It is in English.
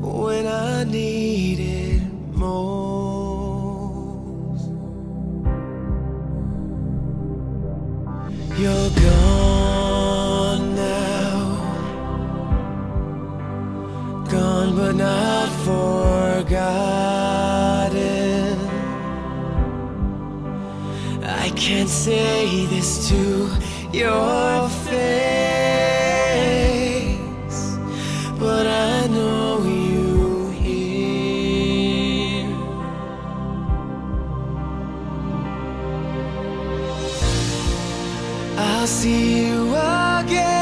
when I need it most. You're gone now, gone but not forgotten. I can't say this to your face. I'll see you again.